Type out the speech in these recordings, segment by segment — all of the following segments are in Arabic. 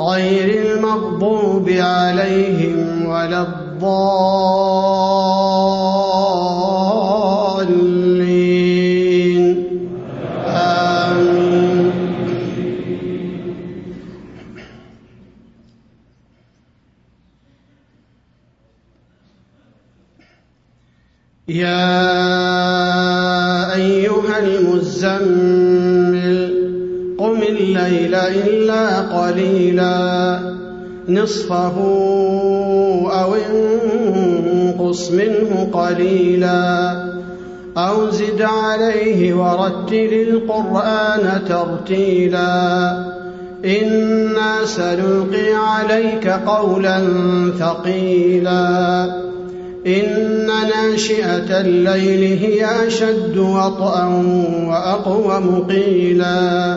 غير المغضوب عليهم ولا الضالين. آمين. يا أيها المزمل الليل إلا قليلا. نصفه أو انقص منه قليلا. أو زد عليه ورتل القرآن ترتيلا. إنا سنلقي عليك قولا ثقيلا. إن ناشئة الليل هي أشد وطئا وأقوم قيلا.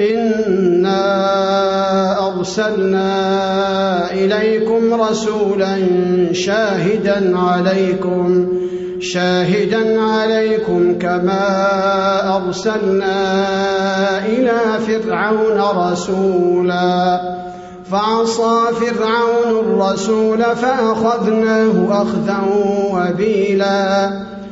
إنا أرسلنا إليكم رسولا شاهدا عليكم شاهدا عليكم كما أرسلنا إلى فرعون رسولا. فعصى فرعون الرسول فأخذناه أخذا وبيلا.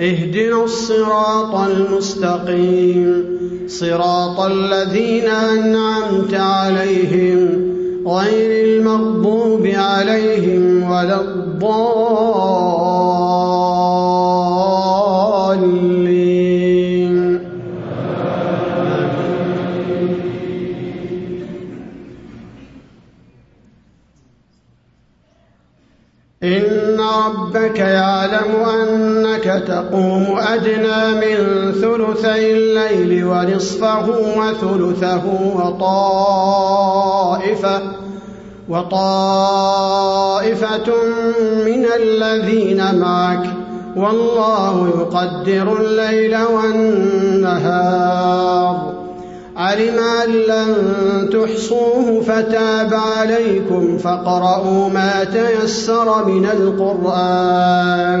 اهدنا الصراط المستقيم. صراط الذين أنعمت عليهم غير المغضوب عليهم ولا الضالين. إن ربك يعلم أنك تقوم أدنى من ثلثي الليل ونصفه وثلثه وطائفة وطائفة من الذين معك. والله يقدر الليل والنهار. علم أن لن تحصوه فتاب عليكم فاقرؤوا ما تيسر من القرآن.